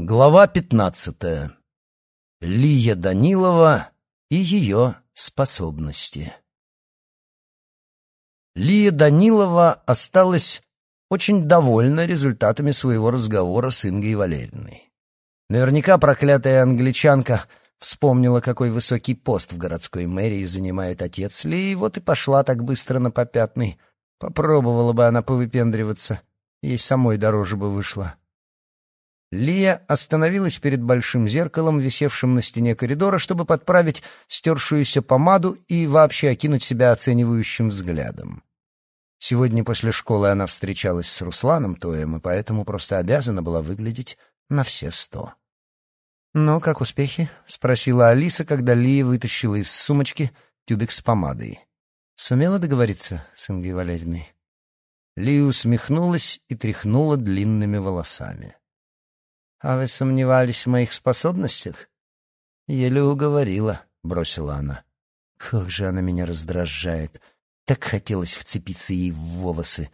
Глава пятнадцатая. Лия Данилова и ее способности. Лия Данилова осталась очень довольна результатами своего разговора с Ингой Валерьевной. Наверняка проклятая англичанка вспомнила, какой высокий пост в городской мэрии занимает отец Лии, вот и пошла так быстро на попятный. Попробовала бы она повыпендриваться, ей самой дороже бы вышло. Лия остановилась перед большим зеркалом, висевшим на стене коридора, чтобы подправить стершуюся помаду и вообще окинуть себя оценивающим взглядом. Сегодня после школы она встречалась с Русланом Тоем, и поэтому просто обязана была выглядеть на все сто. «Ну, как успехи?» — спросила Алиса, когда Лия вытащила из сумочки тюбик с помадой. «Сумела договориться с Ингой Валерьевной?» Лия усмехнулась и тряхнула длинными волосами. «А вы сомневались в моих способностях?» «Еле уговорила», — бросила она. «Как же она меня раздражает! Так хотелось вцепиться ей в волосы.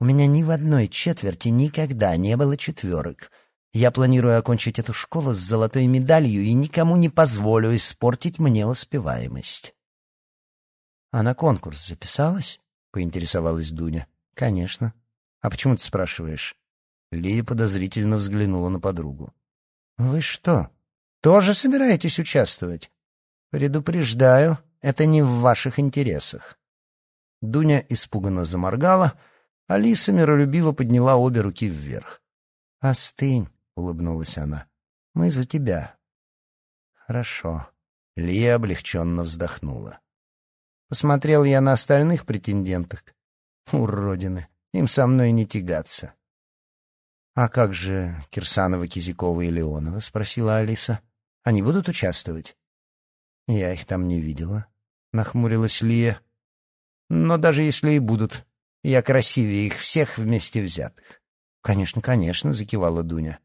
У меня ни в одной четверти никогда не было четверок. Я планирую окончить эту школу с золотой медалью и никому не позволю испортить мне успеваемость». «А на конкурс записалась?» — поинтересовалась Дуня. «Конечно. А почему ты спрашиваешь?» Лия подозрительно взглянула на подругу. «Вы что, тоже собираетесь участвовать? Предупреждаю, это не в ваших интересах». Дуня испуганно заморгала, а Лиса миролюбиво подняла обе руки вверх. «Остынь», — улыбнулась она, — «мы за тебя». «Хорошо». Лия облегченно вздохнула. Посмотрел я на остальных претенденток. Уродины, им со мной не тягаться. «А как же Кирсанова, Кизякова и Леонова?» — спросила Алиса. «Они будут участвовать?» «Я их там не видела», — нахмурилась Лия. «Но даже если и будут, я красивее их всех вместе взятых». «Конечно, конечно», — закивала Дуня.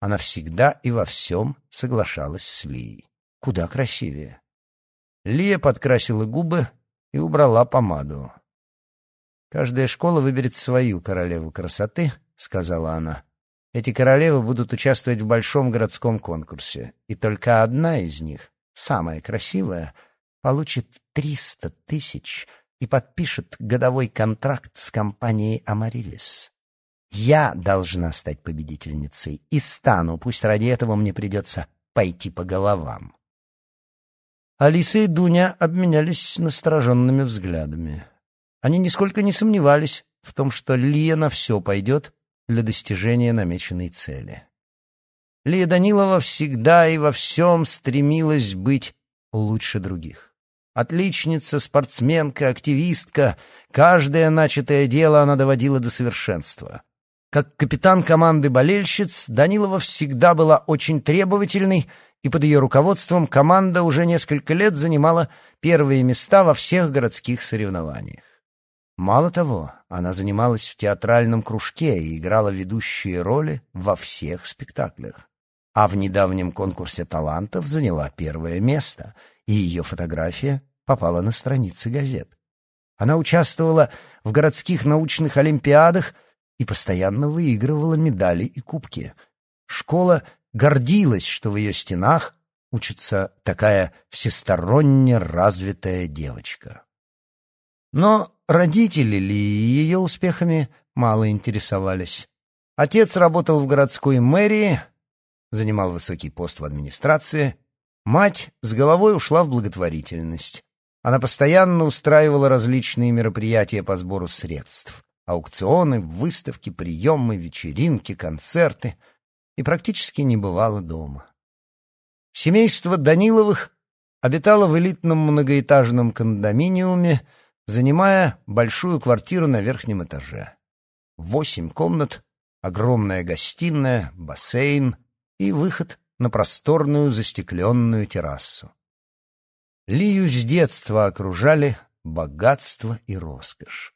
Она всегда и во всем соглашалась с Лией. Куда красивее. Лия подкрасила губы и убрала помаду. Каждая школа выберет свою королеву красоты —— сказала она. «Эти королевы будут участвовать в большом городском конкурсе, и только одна из них, самая красивая, получит триста тысяч и подпишет годовой контракт с компанией «Амарилис». Я должна стать победительницей и стану, пусть ради этого мне придется пойти по головам». Алиса и Дуня обменялись настороженными взглядами. Они нисколько не сомневались в том, что Лия на все пойдет, для достижения намеченной цели. Лия Данилова всегда и во всем стремилась быть лучше других. Отличница, спортсменка, активистка, каждое начатое дело она доводила до совершенства. Как капитан команды болельщиц, Данилова всегда была очень требовательной, и под ее руководством команда уже несколько лет занимала первые места во всех городских соревнованиях. Мало того, она занималась в театральном кружке и играла ведущие роли во всех спектаклях. А в недавнем конкурсе талантов заняла первое место, и ее фотография попала на страницы газет. Она участвовала в городских научных олимпиадах и постоянно выигрывала медали и кубки. Школа гордилась, что в ее стенах учится такая всесторонне развитая девочка. Но родители ли ее успехами мало интересовались. Отец работал в городской мэрии, занимал высокий пост в администрации. Мать с головой ушла в благотворительность. Она постоянно устраивала различные мероприятия по сбору средств. Аукционы, выставки, приемы, вечеринки, концерты. И практически не бывало дома. Семейство Даниловых обитало в элитном многоэтажном кондоминиуме, занимая большую квартиру на верхнем этаже. Восемь комнат, огромная гостиная, бассейн и выход на просторную застекленную террасу. Лию с детства окружали богатство и роскошь.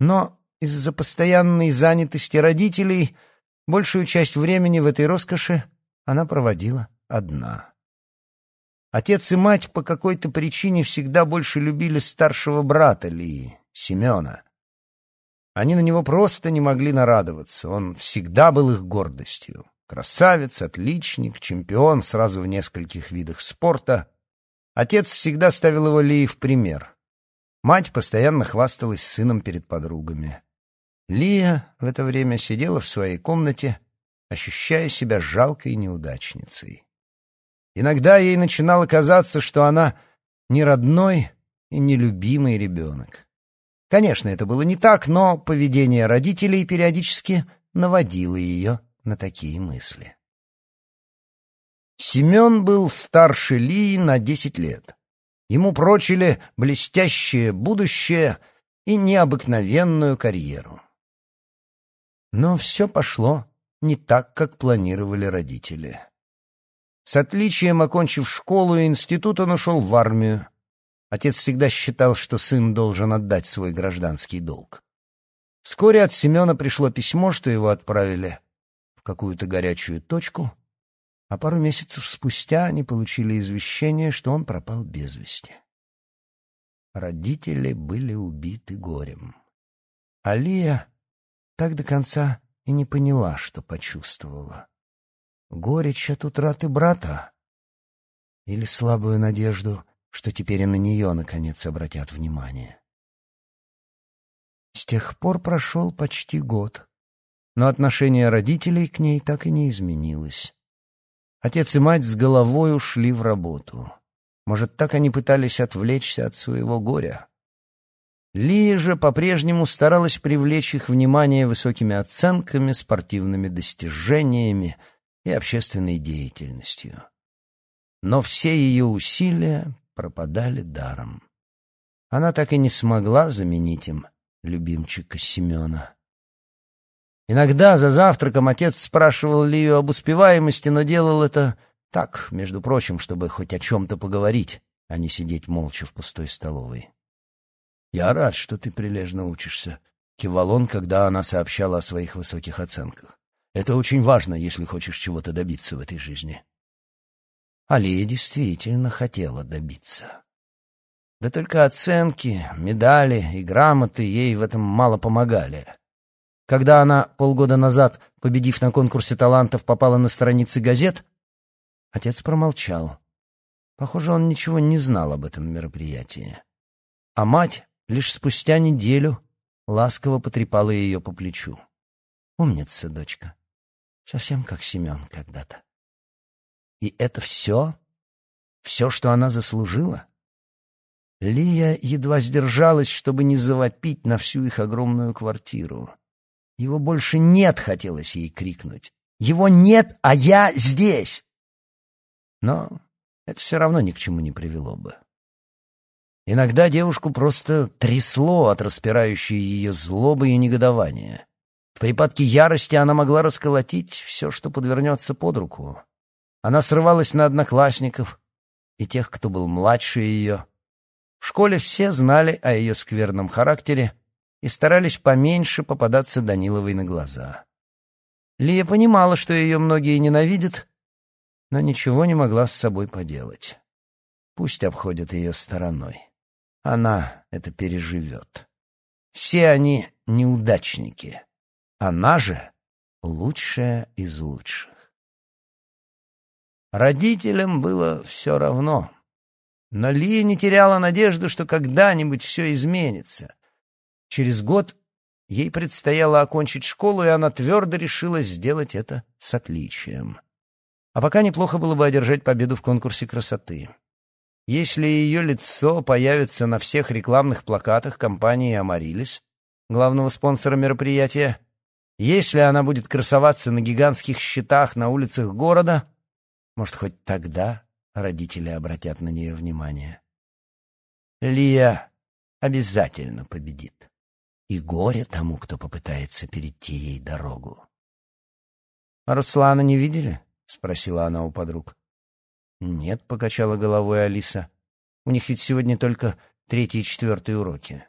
Но из-за постоянной занятости родителей большую часть времени в этой роскоши она проводила одна. Отец и мать по какой-то причине всегда больше любили старшего брата Лии, Семена. Они на него просто не могли нарадоваться, он всегда был их гордостью. Красавец, отличник, чемпион сразу в нескольких видах спорта. Отец всегда ставил его Лии в пример. Мать постоянно хвасталась сыном перед подругами. Лия в это время сидела в своей комнате, ощущая себя жалкой неудачницей. Иногда ей начинало казаться, что она не родной и нелюбимый ребенок. Конечно, это было не так, но поведение родителей периодически наводило ее на такие мысли. Семен был старше Лии на десять лет. Ему прочили блестящее будущее и необыкновенную карьеру. Но все пошло не так, как планировали родители. С отличием окончив школу и институт, он ушел в армию. Отец всегда считал, что сын должен отдать свой гражданский долг. Вскоре от Семена пришло письмо, что его отправили в какую-то горячую точку, а пару месяцев спустя они получили извещение, что он пропал без вести. Родители были убиты горем. Алия так до конца и не поняла, что почувствовала. Горечь от утраты брата или слабую надежду, что теперь и на нее, наконец, обратят внимание. С тех пор прошел почти год но отношение родителей к ней так и не изменилось. Отец и мать с головой ушли в работу. Может, так они пытались отвлечься от своего горя. Лия же по-прежнему старалась привлечь их внимание высокими оценками, спортивными достижениями и общественной деятельностью. Но все ее усилия пропадали даром. Она так и не смогла заменить им любимчика Семена. Иногда за завтраком отец спрашивал Лию об успеваемости, но делал это так, между прочим, чтобы хоть о чем-то поговорить, а не сидеть молча в пустой столовой. «Я рад, что ты прилежно учишься», — кивал он, когда она сообщала о своих высоких оценках. «Это очень важно, если хочешь чего-то добиться в этой жизни». Алия действительно хотела добиться. Да только оценки, медали и грамоты ей в этом мало помогали. Когда она полгода назад, победив на конкурсе талантов, попала на страницы газет, отец промолчал. Похоже, он ничего не знал об этом мероприятии. А мать лишь спустя неделю ласково потрепала ее по плечу. «Умница, дочка. Совсем как Семен когда-то». И это все? Все, что она заслужила? Лия едва сдержалась, чтобы не завопить на всю их огромную квартиру. Его больше нет, хотелось ей крикнуть. Его нет, а я здесь. Но это все равно ни к чему не привело бы. Иногда девушку просто трясло от распирающей ее злобы и негодования. Припадке ярости она могла расколотить все, что подвернется под руку. Она срывалась на одноклассников и тех, кто был младше ее. В школе все знали о ее скверном характере, и старались поменьше попадаться Даниловой на глаза. Лия понимала, что ее многие ненавидят, но ничего не могла с собой поделать. Пусть обходят ее стороной. Она это переживет. Все они неудачники. Она же лучшая из лучших. Родителям было все равно. Но Лия не теряла надежду, что когда-нибудь все изменится. Через год ей предстояло окончить школу, и она твердо решила сделать это с отличием. А пока неплохо было бы одержать победу в конкурсе красоты. Если ее лицо появится на всех рекламных плакатах компании «Амарилис», главного спонсора мероприятия, если она будет красоваться на гигантских щитах на улицах города, может, хоть тогда родители обратят на нее внимание. Лия обязательно победит и горе тому, кто попытается перейти ей дорогу. «А Руслана не видели?» — спросила она у подруг. «Нет», — покачала головой Алиса. «У них ведь сегодня только третий и четвертый уроки».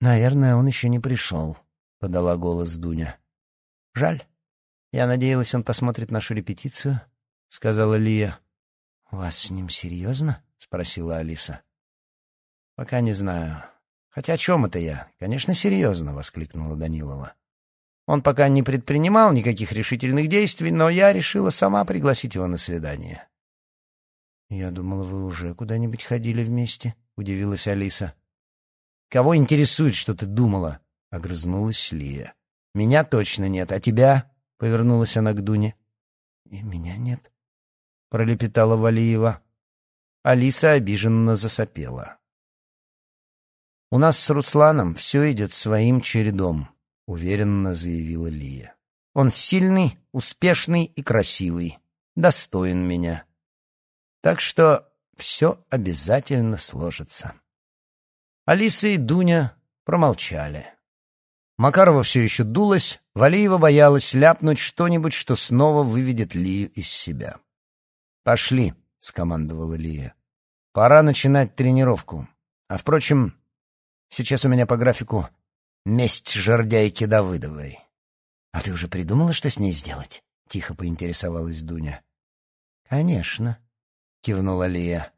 «Наверное, он еще не пришел», — подала голос Дуня. «Жаль. Я надеялась, он посмотрит нашу репетицию», — сказала Лия. «У вас с ним серьезно?» — спросила Алиса. «Пока не знаю. «Хотя о чем это я? Конечно, серьезно!» — воскликнула Данилова. Он пока не предпринимал никаких решительных действий, но я решила сама пригласить его на свидание. «Я думала, вы уже куда-нибудь ходили вместе», — удивилась Алиса. «Кого интересует, что ты думала?» — огрызнулась Лия. «Меня точно нет, а тебя?» — повернулась она к Дуне. «И меня нет», — пролепетала Валиева. Алиса обиженно засопела. «У нас с Русланом все идет своим чередом», — уверенно заявила Лия. «Он сильный, успешный и красивый, достоин меня. Так что все обязательно сложится». Алиса и Дуня промолчали. Макарова все еще дулась, Валиева боялась ляпнуть что-нибудь, что снова выведет Лию из себя. «Пошли», — скомандовала Лия. «Пора начинать тренировку. А, впрочем, сейчас у меня по графику Месть жердяйки Давыдовой. А ты уже придумала, что с ней сделать? Тихо поинтересовалась Дуня. Конечно, кивнула Лия.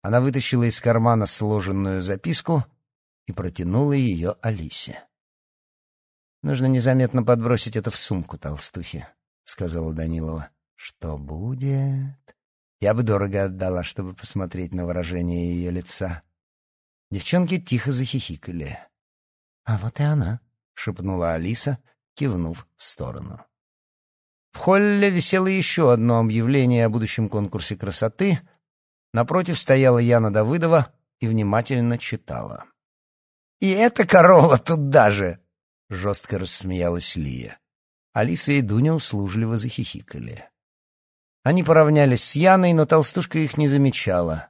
Она вытащила из кармана сложенную записку и протянула ее Алисе. Нужно незаметно подбросить это в сумку толстухи, сказала Данилова. Что будет? Я бы дорого отдала, чтобы посмотреть на выражение ее лица. Девчонки тихо захихикали. «А вот и она», — шепнула Алиса, кивнув в сторону. В холле висело еще одно объявление о будущем конкурсе красоты. Напротив стояла Яна Давыдова и внимательно читала. «И эта корова тут даже!» — жестко рассмеялась Лия. Алиса и Дуня услужливо захихикали. Они поравнялись с Яной, но толстушка их не замечала.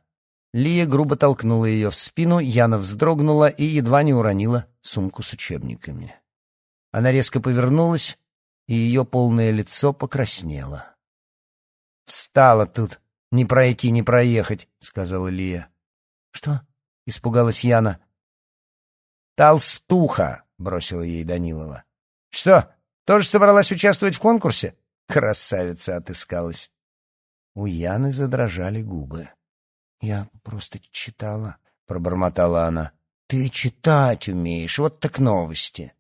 Лия грубо толкнула ее в спину, Яна вздрогнула и едва не уронила сумку с учебниками. Она резко повернулась, и ее полное лицо покраснело. «Встала тут, не пройти, не проехать», — сказала Лия. «Что?» — испугалась Яна. «Толстуха!» — бросила ей Данилова. «Что, тоже собралась участвовать в конкурсе?» Красавица отыскалась. У Яны задрожали губы. «Я просто читала», — пробормотала она. «Ты читать умеешь, вот так новости».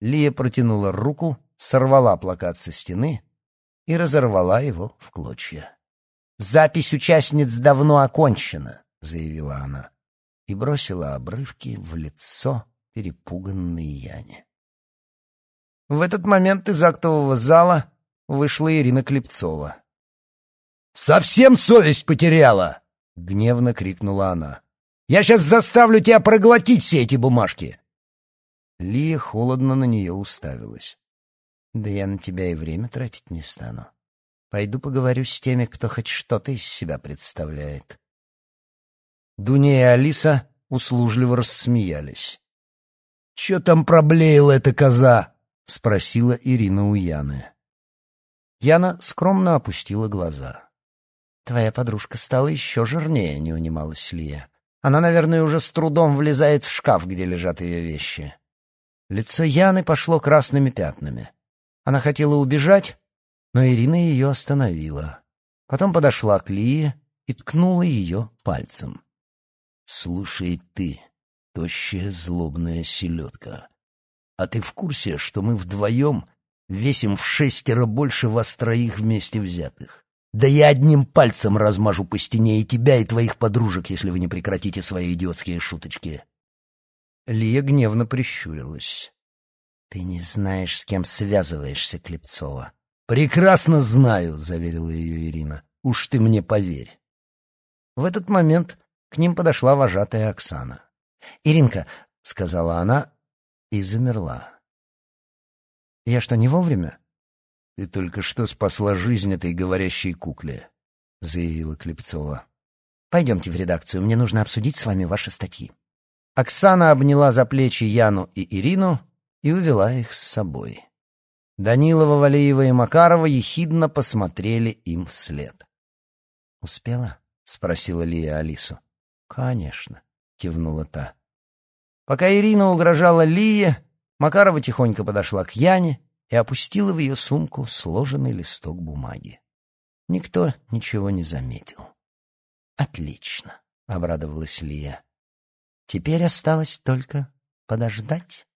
Лия протянула руку, сорвала плакат со стены и разорвала его в клочья. «Запись участниц давно окончена», — заявила она, и бросила обрывки в лицо перепуганной Яне. В этот момент из актового зала вышла Ирина Клепцова. «Совсем совесть потеряла!» — гневно крикнула она. «Я сейчас заставлю тебя проглотить все эти бумажки!» Лия холодно на нее уставилась. «Да я на тебя и время тратить не стану. Пойду поговорю с теми, кто хоть что-то из себя представляет». Дуня и Алиса услужливо рассмеялись. «Че там проблеяла эта коза?» — спросила Ирина у Яны. Яна скромно опустила глаза. «Твоя подружка стала еще жирнее», — не унималась Лия. «Она, наверное, уже с трудом влезает в шкаф, где лежат ее вещи». Лицо Яны пошло красными пятнами. Она хотела убежать, но Ирина ее остановила. Потом подошла к Лие и ткнула ее пальцем. «Слушай ты, тощая злобная селедка, а ты в курсе, что мы вдвоем весим в шестеро больше вас троих вместе взятых? Да я одним пальцем размажу по стене и тебя, и твоих подружек, если вы не прекратите свои идиотские шуточки. Лия гневно прищурилась. Ты не знаешь, с кем связываешься, Клепцова. Прекрасно знаю, заверила ее Ирина. Уж ты мне поверь. В этот момент к ним подошла вожатая Оксана. «Иринка», — сказала она и замерла. «Я что, не вовремя?» «Ты только что спасла жизнь этой говорящей кукле», — заявила Клепцова. «Пойдемте в редакцию, мне нужно обсудить с вами ваши статьи». Оксана обняла за плечи Яну и Ирину и увела их с собой. Данилова, Валеева и Макарова ехидно посмотрели им вслед. «Успела?» — спросила Лия Алису. «Конечно», — кивнула та. Пока Ирина угрожала Лие, Макарова тихонько подошла к Яне и опустила в ее сумку сложенный листок бумаги. Никто ничего не заметил. «Отлично», — обрадовалась Лия. «Теперь осталось только подождать».